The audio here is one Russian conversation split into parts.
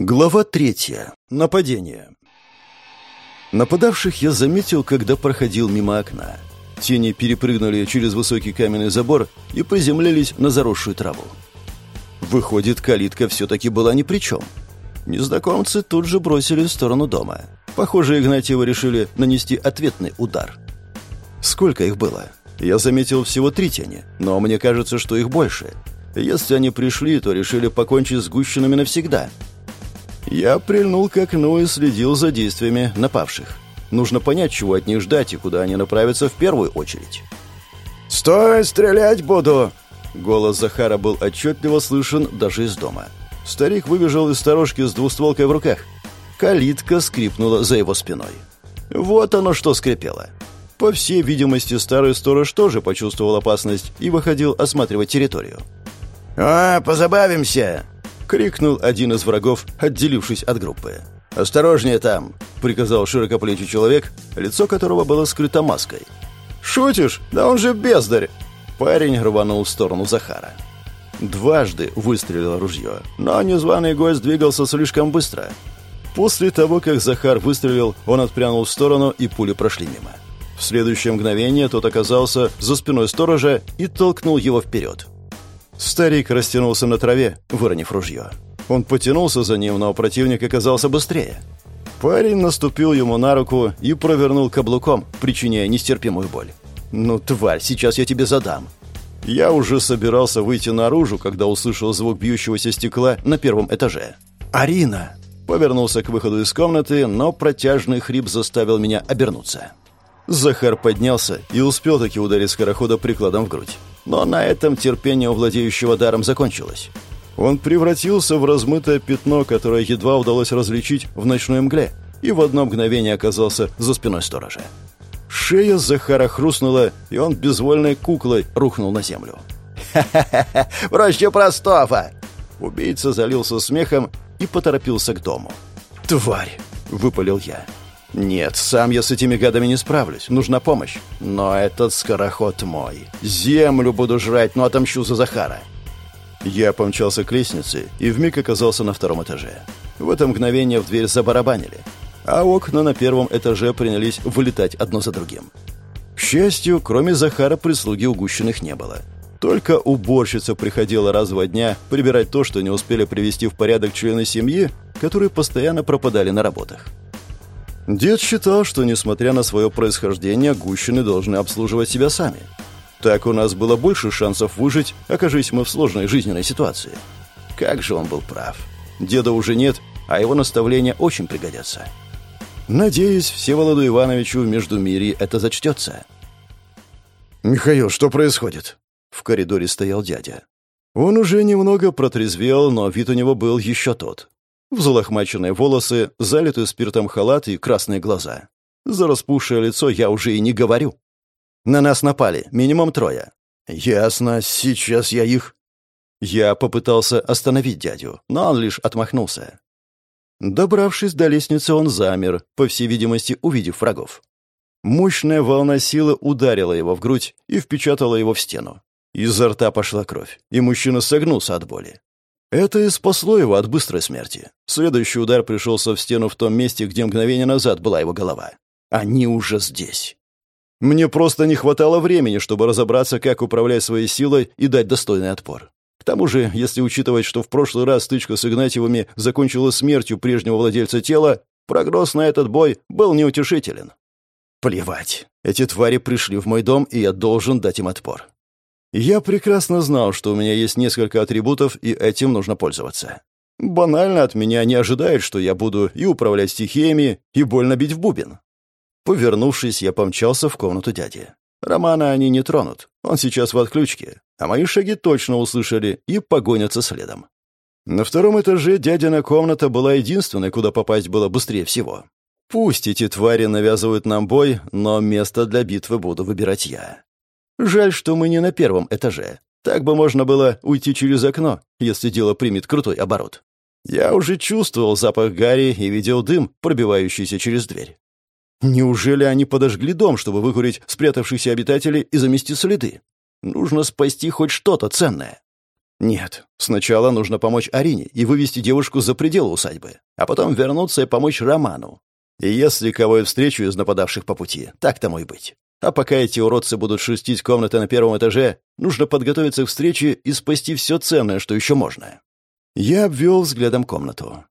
Глава третья. Нападение. Нападавших я заметил, когда проходил мимо окна. Тени перепрыгнули через высокий каменный забор и приземлились на заросшую траву. Выходит, калитка все-таки была ни при чем. Незнакомцы тут же бросили в сторону дома. Похоже, Игнатьевы решили нанести ответный удар. Сколько их было? Я заметил всего три тени, но мне кажется, что их больше. Если они пришли, то решили покончить с гущенами навсегда – я прильнул к окну и следил за действиями напавших. Нужно понять, чего от них ждать и куда они направятся в первую очередь. «Стой, стрелять буду!» Голос Захара был отчетливо слышен даже из дома. Старик выбежал из сторожки с двустволкой в руках. Калитка скрипнула за его спиной. Вот оно что скрипело. По всей видимости, старый сторож тоже почувствовал опасность и выходил осматривать территорию. «А, позабавимся!» Крикнул один из врагов, отделившись от группы. «Осторожнее там!» — приказал широкоплечий человек, лицо которого было скрыто маской. «Шутишь? Да он же бездарь!» Парень рванул в сторону Захара. Дважды выстрелило ружье, но незваный гость двигался слишком быстро. После того, как Захар выстрелил, он отпрянул в сторону, и пули прошли мимо. В следующее мгновение тот оказался за спиной сторожа и толкнул его вперед. Старик растянулся на траве, выронив ружье. Он потянулся за ним, но противник оказался быстрее. Парень наступил ему на руку и провернул каблуком, причиняя нестерпимую боль. «Ну, тварь, сейчас я тебе задам». Я уже собирался выйти наружу, когда услышал звук бьющегося стекла на первом этаже. «Арина!» Повернулся к выходу из комнаты, но протяжный хрип заставил меня обернуться. Захар поднялся и успел таки ударить скорохода прикладом в грудь. Но на этом терпение у владеющего даром закончилось. Он превратился в размытое пятно, которое едва удалось различить в ночной мгле, и в одно мгновение оказался за спиной сторожа. Шея Захара хрустнула, и он безвольной куклой рухнул на землю. «Ха-ха-ха! Проще простого!» Убийца залился смехом и поторопился к дому. «Тварь!» — выпалил я. Нет, сам я с этими гадами не справлюсь. Нужна помощь. Но этот скороход мой. Землю буду жрать, но отомщу за Захара. Я помчался к лестнице и вмиг оказался на втором этаже. В это мгновение в дверь забарабанили. А окна на первом этаже принялись вылетать одно за другим. К счастью, кроме Захара прислуги угущенных не было. Только уборщица приходила раз в дня прибирать то, что не успели привести в порядок члены семьи, которые постоянно пропадали на работах. Дед считал, что, несмотря на свое происхождение, гущины должны обслуживать себя сами. Так у нас было больше шансов выжить, окажись мы в сложной жизненной ситуации. Как же он был прав. Деда уже нет, а его наставления очень пригодятся. Надеюсь, Всеволоду Ивановичу в Междумирье это зачтется. «Михаил, что происходит?» В коридоре стоял дядя. Он уже немного протрезвел, но вид у него был еще тот. Взлохмаченные волосы, залитый спиртом халат и красные глаза. За распухшее лицо я уже и не говорю. На нас напали, минимум трое. Ясно, сейчас я их... Я попытался остановить дядю, но он лишь отмахнулся. Добравшись до лестницы, он замер, по всей видимости, увидев врагов. Мощная волна силы ударила его в грудь и впечатала его в стену. Изо рта пошла кровь, и мужчина согнулся от боли. Это и спасло его от быстрой смерти. Следующий удар пришелся в стену в том месте, где мгновение назад была его голова. Они уже здесь. Мне просто не хватало времени, чтобы разобраться, как управлять своей силой и дать достойный отпор. К тому же, если учитывать, что в прошлый раз стычка с Игнатьевыми закончилась смертью прежнего владельца тела, прогноз на этот бой был неутешителен. Плевать. Эти твари пришли в мой дом, и я должен дать им отпор. Я прекрасно знал, что у меня есть несколько атрибутов, и этим нужно пользоваться. Банально от меня не ожидают, что я буду и управлять стихиями, и больно бить в бубен. Повернувшись, я помчался в комнату дяди. Романа они не тронут, он сейчас в отключке, а мои шаги точно услышали и погонятся следом. На втором этаже дядина комната была единственной, куда попасть было быстрее всего. Пусть эти твари навязывают нам бой, но место для битвы буду выбирать я. Жаль, что мы не на первом этаже. Так бы можно было уйти через окно, если дело примет крутой оборот. Я уже чувствовал запах гари и видел дым, пробивающийся через дверь. Неужели они подожгли дом, чтобы выкурить спрятавшихся обитателей и замести следы? Нужно спасти хоть что-то ценное. Нет, сначала нужно помочь Арине и вывести девушку за пределы усадьбы, а потом вернуться и помочь Роману. И если кого я встречу из нападавших по пути, так тому и быть. А пока эти уродцы будут шерстить комнаты на первом этаже, нужно подготовиться к встрече и спасти все ценное, что еще можно. Я обвел взглядом комнату.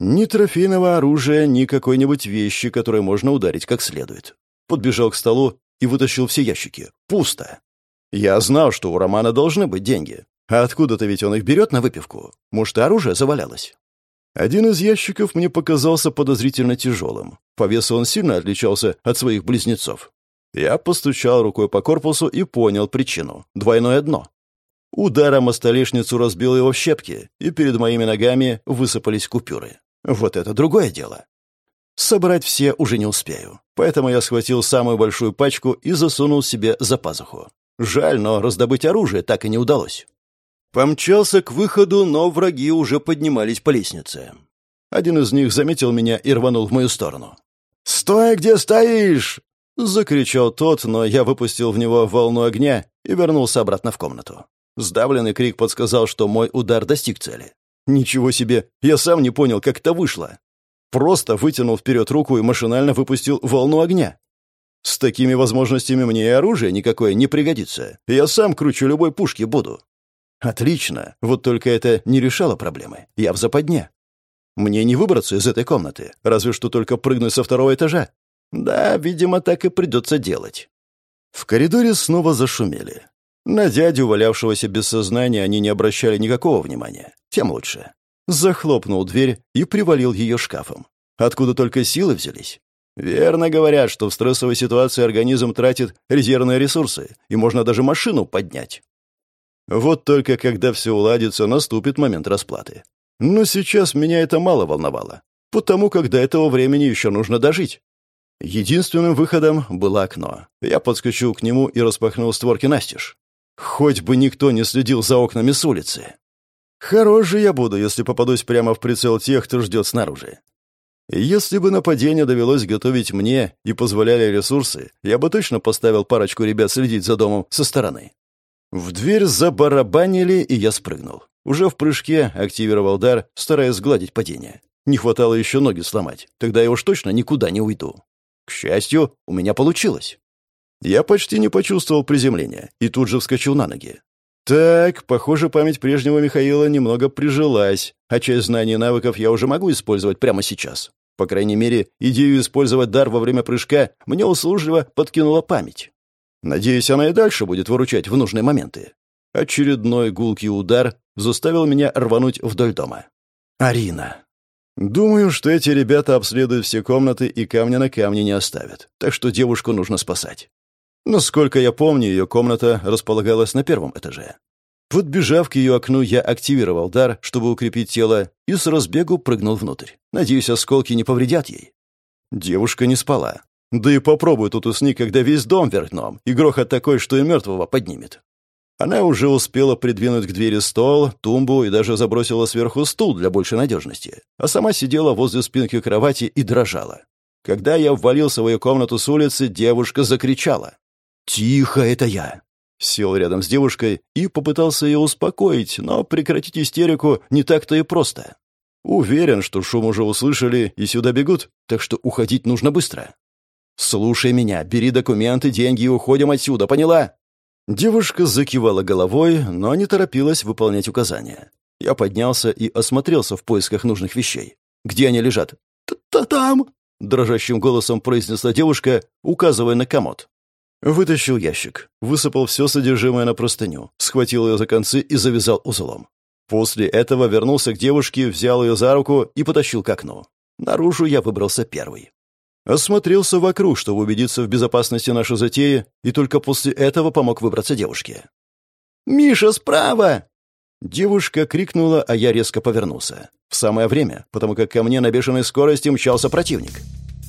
Ни трофейного оружия, ни какой-нибудь вещи, которой можно ударить как следует. Подбежал к столу и вытащил все ящики. Пусто. Я знал, что у Романа должны быть деньги. А откуда-то ведь он их берет на выпивку. Может, оружие завалялось. Один из ящиков мне показался подозрительно тяжелым. По весу он сильно отличался от своих близнецов. Я постучал рукой по корпусу и понял причину. Двойное дно. Ударом о столешницу разбил его в щепки, и перед моими ногами высыпались купюры. Вот это другое дело. Собрать все уже не успею, поэтому я схватил самую большую пачку и засунул себе за пазуху. Жаль, но раздобыть оружие так и не удалось. Помчался к выходу, но враги уже поднимались по лестнице. Один из них заметил меня и рванул в мою сторону. «Стой, где стоишь!» — закричал тот, но я выпустил в него волну огня и вернулся обратно в комнату. Сдавленный крик подсказал, что мой удар достиг цели. Ничего себе, я сам не понял, как это вышло. Просто вытянул вперед руку и машинально выпустил волну огня. С такими возможностями мне и оружие никакое не пригодится. Я сам кручу любой пушки буду. Отлично, вот только это не решало проблемы. Я в западне. Мне не выбраться из этой комнаты, разве что только прыгнуть со второго этажа. Да, видимо, так и придется делать. В коридоре снова зашумели. На дядю, валявшегося без сознания, они не обращали никакого внимания. Тем лучше. Захлопнул дверь и привалил ее шкафом. Откуда только силы взялись? Верно говорят, что в стрессовой ситуации организм тратит резервные ресурсы, и можно даже машину поднять. Вот только когда все уладится, наступит момент расплаты. Но сейчас меня это мало волновало, потому как до этого времени еще нужно дожить. Единственным выходом было окно. Я подскочил к нему и распахнул створки настежь. Хоть бы никто не следил за окнами с улицы. Хорош же я буду, если попадусь прямо в прицел тех, кто ждет снаружи. Если бы нападение довелось готовить мне и позволяли ресурсы, я бы точно поставил парочку ребят следить за домом со стороны. В дверь забарабанили, и я спрыгнул. Уже в прыжке активировал дар, стараясь сгладить падение. Не хватало еще ноги сломать, тогда я уж точно никуда не уйду. К счастью, у меня получилось. Я почти не почувствовал приземления и тут же вскочил на ноги. Так, похоже, память прежнего Михаила немного прижилась, а часть знаний и навыков я уже могу использовать прямо сейчас. По крайней мере, идею использовать дар во время прыжка мне услужливо подкинула память. Надеюсь, она и дальше будет выручать в нужные моменты. Очередной гулкий удар заставил меня рвануть вдоль дома. Арина. Думаю, что эти ребята обследуют все комнаты и камня на камне не оставят, так что девушку нужно спасать. Насколько я помню, ее комната располагалась на первом этаже. Подбежав к ее окну, я активировал дар, чтобы укрепить тело, и с разбегу прыгнул внутрь. Надеюсь, осколки не повредят ей. Девушка не спала. Да и попробуй тут усни, когда весь дом вверх дном, и грохот такой, что и мертвого поднимет. Она уже успела придвинуть к двери стол, тумбу и даже забросила сверху стул для большей надежности, а сама сидела возле спинки кровати и дрожала. Когда я ввалился в ее комнату с улицы, девушка закричала. «Тихо, это я!» Сел рядом с девушкой и попытался ее успокоить, но прекратить истерику не так-то и просто. Уверен, что шум уже услышали и сюда бегут, так что уходить нужно быстро. «Слушай меня, бери документы, деньги и уходим отсюда, поняла?» Девушка закивала головой, но не торопилась выполнять указания. Я поднялся и осмотрелся в поисках нужных вещей. «Где они лежат?» «Та там!» — дрожащим голосом произнесла девушка, указывая на комод. Вытащил ящик, высыпал все содержимое на простыню, схватил ее за концы и завязал узлом. После этого вернулся к девушке, взял ее за руку и потащил к окну. Наружу я выбрался первый. Осмотрелся вокруг, чтобы убедиться в безопасности нашей затеи, и только после этого помог выбраться девушке. «Миша, справа!» Девушка крикнула, а я резко повернулся. В самое время, потому как ко мне на бешеной скорости мчался противник.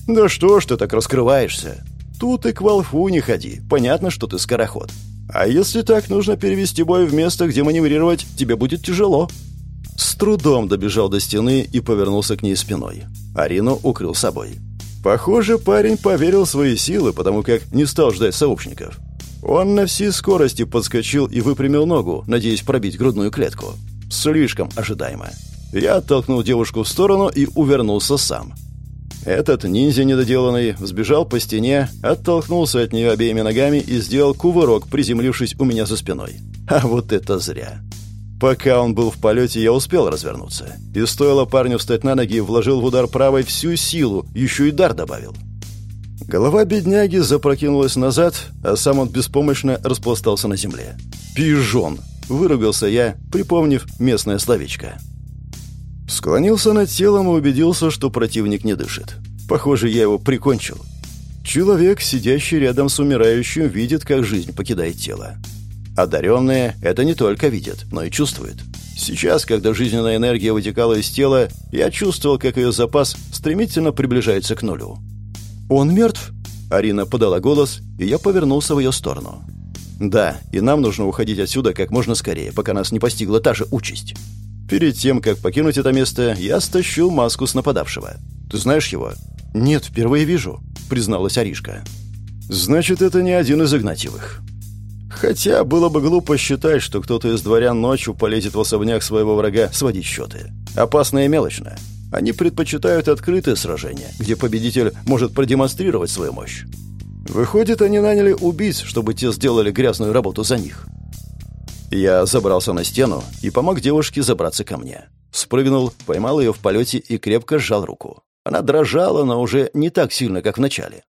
«Да что ж ты так раскрываешься? Тут и к волфу не ходи. Понятно, что ты скороход. А если так нужно перевести бой в место, где маневрировать, тебе будет тяжело». С трудом добежал до стены и повернулся к ней спиной. Арину укрыл собой. Похоже, парень поверил в свои силы, потому как не стал ждать сообщников. Он на всей скорости подскочил и выпрямил ногу, надеясь пробить грудную клетку. Слишком ожидаемо. Я оттолкнул девушку в сторону и увернулся сам. Этот ниндзя недоделанный взбежал по стене, оттолкнулся от нее обеими ногами и сделал кувырок, приземлившись у меня за спиной. А вот это зря. Пока он был в полете, я успел развернуться. И стоило парню встать на ноги, вложил в удар правой всю силу, еще и дар добавил. Голова бедняги запрокинулась назад, а сам он беспомощно распластался на земле. «Пижон!» — выругался я, припомнив местное словечко. Склонился над телом и убедился, что противник не дышит. Похоже, я его прикончил. Человек, сидящий рядом с умирающим, видит, как жизнь покидает тело. Одаренные это не только видят, но и чувствуют. Сейчас, когда жизненная энергия вытекала из тела, я чувствовал, как ее запас стремительно приближается к нулю. «Он мертв?» Арина подала голос, и я повернулся в ее сторону. «Да, и нам нужно уходить отсюда как можно скорее, пока нас не постигла та же участь». Перед тем, как покинуть это место, я стащил маску с нападавшего. «Ты знаешь его?» «Нет, впервые вижу», — призналась Аришка. «Значит, это не один из Игнатьевых». Хотя было бы глупо считать, что кто-то из дворян ночью полезет в особняк своего врага сводить счеты. Опасно и мелочно. Они предпочитают открытые сражения, где победитель может продемонстрировать свою мощь. Выходит, они наняли убийц, чтобы те сделали грязную работу за них. Я забрался на стену и помог девушке забраться ко мне. Спрыгнул, поймал ее в полете и крепко сжал руку. Она дрожала, но уже не так сильно, как в начале.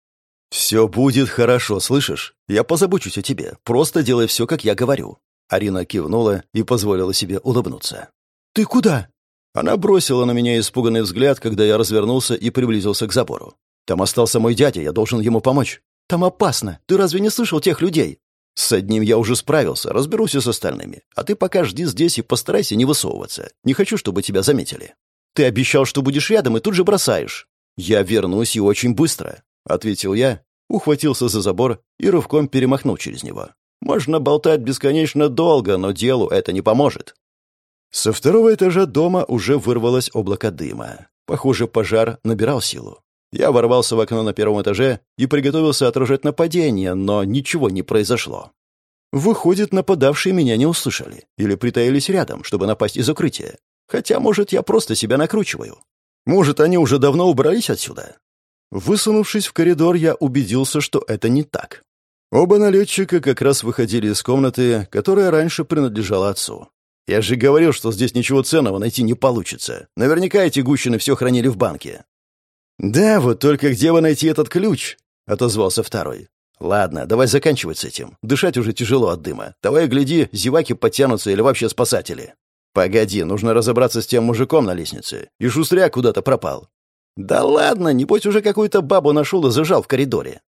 «Все будет хорошо, слышишь? Я позабочусь о тебе. Просто делай все, как я говорю». Арина кивнула и позволила себе улыбнуться. «Ты куда?» Она бросила на меня испуганный взгляд, когда я развернулся и приблизился к забору. «Там остался мой дядя, я должен ему помочь». «Там опасно. Ты разве не слышал тех людей?» С одним я уже справился, разберусь и с остальными. А ты пока жди здесь и постарайся не высовываться. Не хочу, чтобы тебя заметили. Ты обещал, что будешь рядом, и тут же бросаешь. Я вернусь и очень быстро, ответил я, ухватился за забор и рывком перемахнул через него. Можно болтать бесконечно долго, но делу это не поможет. Со второго этажа дома уже вырвалось облако дыма. Похоже, пожар набирал силу. Я ворвался в окно на первом этаже и приготовился отражать нападение, но ничего не произошло. Выходит, нападавшие меня не услышали или притаились рядом, чтобы напасть из укрытия. Хотя, может, я просто себя накручиваю. Может, они уже давно убрались отсюда. Высунувшись в коридор, я убедился, что это не так. Оба налетчика как раз выходили из комнаты, которая раньше принадлежала отцу. Я же говорил, что здесь ничего ценного найти не получится. Наверняка эти гущины все хранили в банке. «Да, вот только где вы найти этот ключ?» — отозвался второй. «Ладно, давай заканчивать с этим. Дышать уже тяжело от дыма. Давай, гляди, зеваки подтянутся или вообще спасатели». «Погоди, нужно разобраться с тем мужиком на лестнице. И шустряк куда-то пропал». «Да ладно, небось уже какую-то бабу нашел и зажал в коридоре».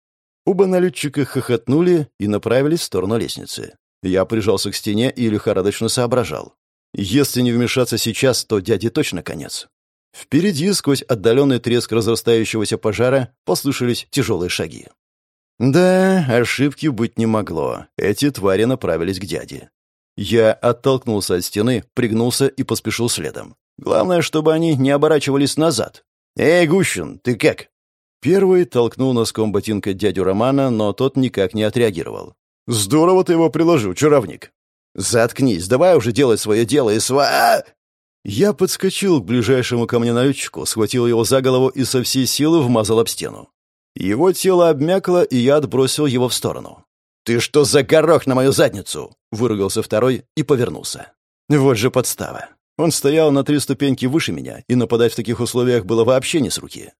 Оба налетчика хохотнули и направились в сторону лестницы. Я прижался к стене и лихорадочно соображал. Если не вмешаться сейчас, то дяде точно конец. Впереди, сквозь отдаленный треск разрастающегося пожара, послышались тяжелые шаги. Да, ошибки быть не могло. Эти твари направились к дяде. Я оттолкнулся от стены, пригнулся и поспешил следом. Главное, чтобы они не оборачивались назад. «Эй, Гущин, ты как?» Первый толкнул носком ботинка дядю Романа, но тот никак не отреагировал. «Здорово ты его приложил, чаровник!» «Заткнись, давай уже делать свое дело и сва...» а! Я подскочил к ближайшему ко мне налетчику, схватил его за голову и со всей силы вмазал об стену. Его тело обмякло, и я отбросил его в сторону. «Ты что за горох на мою задницу?» — выругался второй и повернулся. Вот же подстава. Он стоял на три ступеньки выше меня, и нападать в таких условиях было вообще не с руки.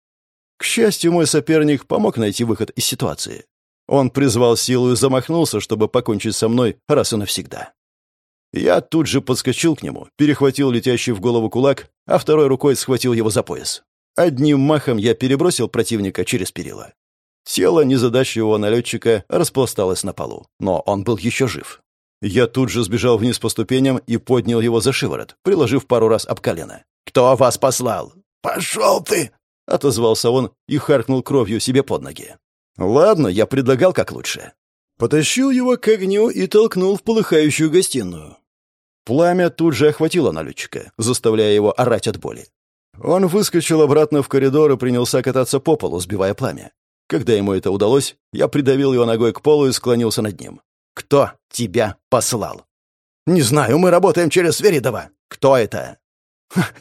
К счастью, мой соперник помог найти выход из ситуации. Он призвал силу и замахнулся, чтобы покончить со мной раз и навсегда. Я тут же подскочил к нему, перехватил летящий в голову кулак, а второй рукой схватил его за пояс. Одним махом я перебросил противника через перила. Тело незадачливого налетчика распласталось на полу, но он был еще жив. Я тут же сбежал вниз по ступеням и поднял его за шиворот, приложив пару раз об колено. «Кто вас послал?» «Пошел ты!» — отозвался он и харкнул кровью себе под ноги. «Ладно, я предлагал как лучше». Потащил его к огню и толкнул в полыхающую гостиную. Пламя тут же охватило налетчика, заставляя его орать от боли. Он выскочил обратно в коридор и принялся кататься по полу, сбивая пламя. Когда ему это удалось, я придавил его ногой к полу и склонился над ним. Кто тебя послал?» «Не знаю, мы работаем через Сверидова». «Кто это?»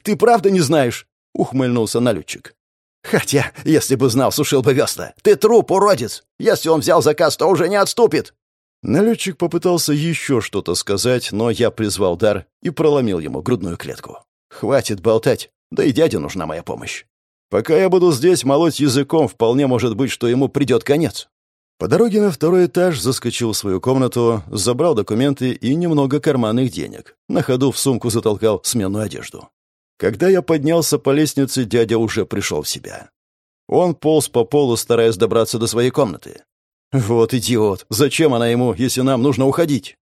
«Ты правда не знаешь?» — ухмыльнулся налетчик. «Хотя, если бы знал, сушил бы весла. Ты труп, уродец! Если он взял заказ, то уже не отступит!» Налетчик попытался еще что-то сказать, но я призвал дар и проломил ему грудную клетку. «Хватит болтать, да и дяде нужна моя помощь. Пока я буду здесь молоть языком, вполне может быть, что ему придет конец». По дороге на второй этаж заскочил в свою комнату, забрал документы и немного карманных денег. На ходу в сумку затолкал сменную одежду. Когда я поднялся по лестнице, дядя уже пришел в себя. Он полз по полу, стараясь добраться до своей комнаты. «Вот идиот! Зачем она ему, если нам нужно уходить?»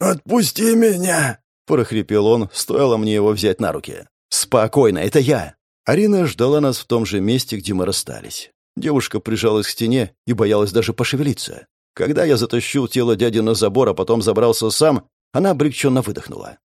«Отпусти меня!» — прохрипел он, стоило мне его взять на руки. «Спокойно, это я!» Арина ждала нас в том же месте, где мы расстались. Девушка прижалась к стене и боялась даже пошевелиться. Когда я затащил тело дяди на забор, а потом забрался сам, она облегченно выдохнула.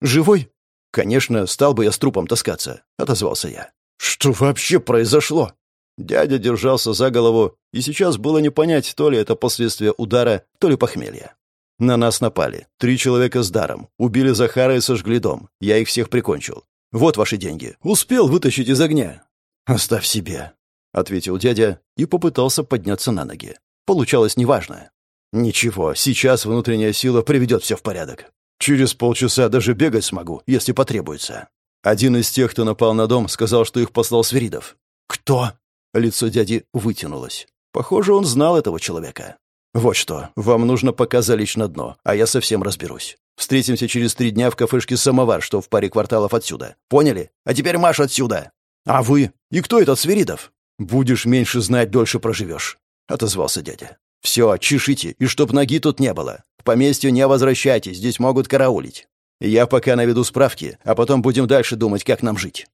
«Живой?» «Конечно, стал бы я с трупом таскаться», — отозвался я. «Что вообще произошло?» Дядя держался за голову, и сейчас было не понять, то ли это последствия удара, то ли похмелья. На нас напали. Три человека с даром. Убили Захара и сожгли дом. Я их всех прикончил. Вот ваши деньги. Успел вытащить из огня. Оставь себе, — ответил дядя и попытался подняться на ноги. Получалось неважно. Ничего, сейчас внутренняя сила приведет все в порядок. Через полчаса даже бегать смогу, если потребуется. Один из тех, кто напал на дом, сказал, что их послал Сверидов. «Кто?» Лицо дяди вытянулось. Похоже, он знал этого человека. «Вот что, вам нужно пока залечь на дно, а я совсем разберусь. Встретимся через три дня в кафешке «Самовар», что в паре кварталов отсюда. Поняли? А теперь марш отсюда!» «А вы? И кто этот Сверидов?» «Будешь меньше знать, дольше проживешь», — отозвался дядя. «Все, чешите, и чтоб ноги тут не было. К поместью не возвращайтесь, здесь могут караулить. Я пока наведу справки, а потом будем дальше думать, как нам жить».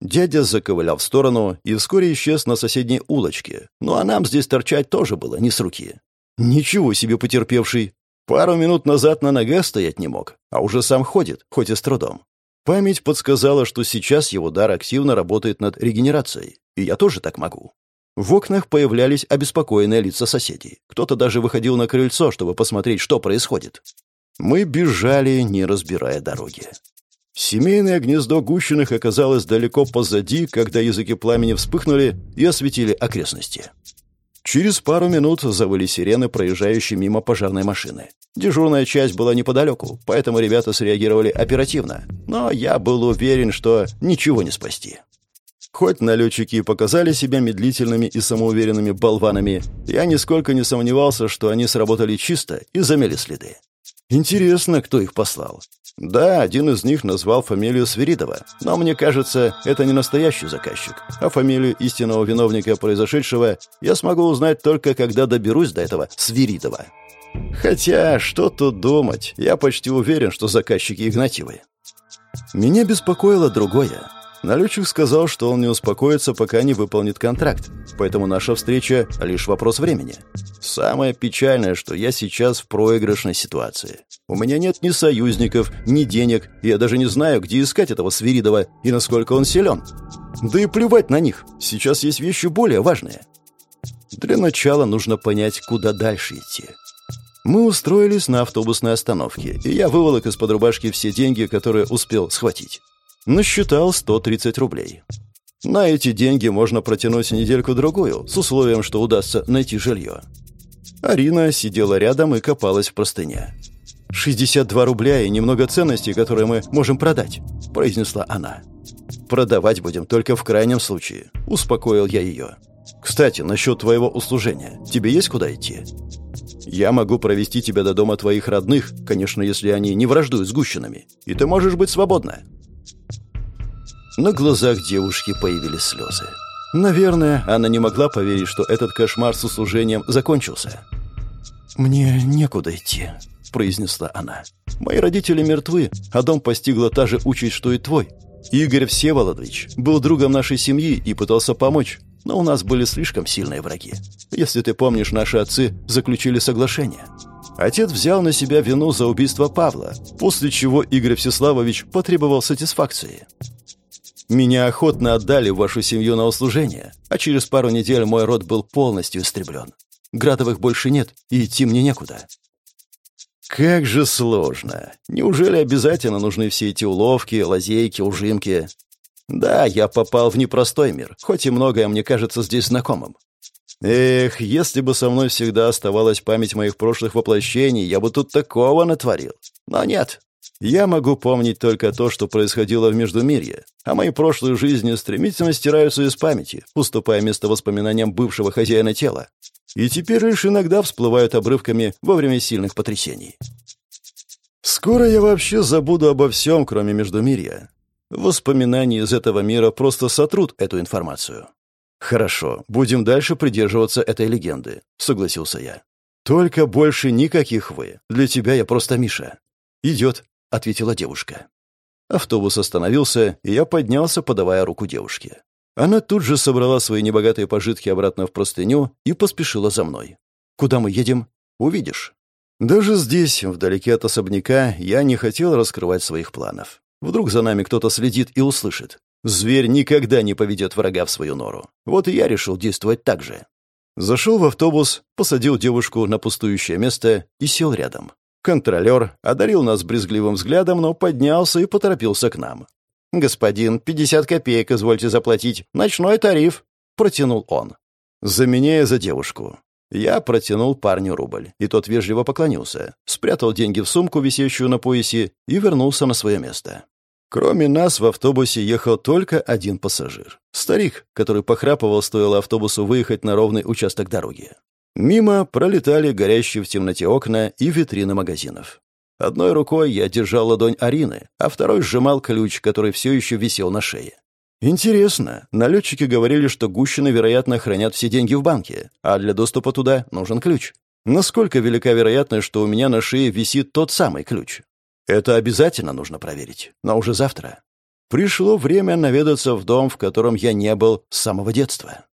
Дядя заковылял в сторону и вскоре исчез на соседней улочке. Ну а нам здесь торчать тоже было не с руки. Ничего себе потерпевший. Пару минут назад на ногах стоять не мог, а уже сам ходит, хоть и с трудом. Память подсказала, что сейчас его дар активно работает над регенерацией, и я тоже так могу. В окнах появлялись обеспокоенные лица соседей. Кто-то даже выходил на крыльцо, чтобы посмотреть, что происходит. Мы бежали, не разбирая дороги. Семейное гнездо Гущиных оказалось далеко позади, когда языки пламени вспыхнули и осветили окрестности. Через пару минут завыли сирены, проезжающие мимо пожарной машины. Дежурная часть была неподалеку, поэтому ребята среагировали оперативно. Но я был уверен, что ничего не спасти. Хоть налетчики показали себя медлительными и самоуверенными болванами, я нисколько не сомневался, что они сработали чисто и замели следы. Интересно, кто их послал. Да, один из них назвал фамилию Свиридова, но мне кажется, это не настоящий заказчик, а фамилию истинного виновника произошедшего я смогу узнать только когда доберусь до этого Свиридова. Хотя, что тут думать, я почти уверен, что заказчики Игнатьевы. Меня беспокоило другое. Налетчик сказал, что он не успокоится, пока не выполнит контракт, поэтому наша встреча — лишь вопрос времени. Самое печальное, что я сейчас в проигрышной ситуации. У меня нет ни союзников, ни денег, и я даже не знаю, где искать этого Свиридова и насколько он силен. Да и плевать на них, сейчас есть вещи более важные. Для начала нужно понять, куда дальше идти. Мы устроились на автобусной остановке, и я выволок из-под рубашки все деньги, которые успел схватить насчитал 130 рублей. На эти деньги можно протянуть недельку-другую, с условием, что удастся найти жилье. Арина сидела рядом и копалась в простыне. «62 рубля и немного ценностей, которые мы можем продать», — произнесла она. «Продавать будем только в крайнем случае», — успокоил я ее. «Кстати, насчет твоего услужения. Тебе есть куда идти?» «Я могу провести тебя до дома твоих родных, конечно, если они не враждуют с гущинами, и ты можешь быть свободна. На глазах девушки появились слезы. Наверное, она не могла поверить, что этот кошмар с услужением закончился. «Мне некуда идти», — произнесла она. «Мои родители мертвы, а дом постигла та же участь, что и твой. Игорь Всеволодович был другом нашей семьи и пытался помочь, но у нас были слишком сильные враги. Если ты помнишь, наши отцы заключили соглашение. Отец взял на себя вину за убийство Павла, после чего Игорь Всеславович потребовал сатисфакции. Меня охотно отдали в вашу семью на услужение, а через пару недель мой род был полностью истреблен. Градовых больше нет, и идти мне некуда. Как же сложно. Неужели обязательно нужны все эти уловки, лазейки, ужимки? Да, я попал в непростой мир, хоть и многое мне кажется здесь знакомым. Эх, если бы со мной всегда оставалась память моих прошлых воплощений, я бы тут такого натворил. Но нет. Я могу помнить только то, что происходило в Междумирье, а мои прошлые жизни стремительно стираются из памяти, уступая место воспоминаниям бывшего хозяина тела. И теперь лишь иногда всплывают обрывками во время сильных потрясений. Скоро я вообще забуду обо всем, кроме Междумирья. Воспоминания из этого мира просто сотрут эту информацию. «Хорошо, будем дальше придерживаться этой легенды», — согласился я. «Только больше никаких «вы». Для тебя я просто Миша». «Идет», — ответила девушка. Автобус остановился, и я поднялся, подавая руку девушке. Она тут же собрала свои небогатые пожитки обратно в простыню и поспешила за мной. «Куда мы едем?» «Увидишь». Даже здесь, вдалеке от особняка, я не хотел раскрывать своих планов. Вдруг за нами кто-то следит и услышит. Зверь никогда не поведет врага в свою нору. Вот и я решил действовать так же. Зашел в автобус, посадил девушку на пустующее место и сел рядом. Контролер одарил нас брезгливым взглядом, но поднялся и поторопился к нам. «Господин, пятьдесят копеек извольте заплатить. Ночной тариф», — протянул он. «За меня и за девушку». Я протянул парню рубль, и тот вежливо поклонился, спрятал деньги в сумку, висящую на поясе, и вернулся на свое место. Кроме нас в автобусе ехал только один пассажир. Старик, который похрапывал, стоило автобусу выехать на ровный участок дороги. Мимо пролетали горящие в темноте окна и витрины магазинов. Одной рукой я держал ладонь Арины, а второй сжимал ключ, который все еще висел на шее. Интересно, налетчики говорили, что Гущины, вероятно, хранят все деньги в банке, а для доступа туда нужен ключ. Насколько велика вероятность, что у меня на шее висит тот самый ключ? Это обязательно нужно проверить, но уже завтра. Пришло время наведаться в дом, в котором я не был с самого детства.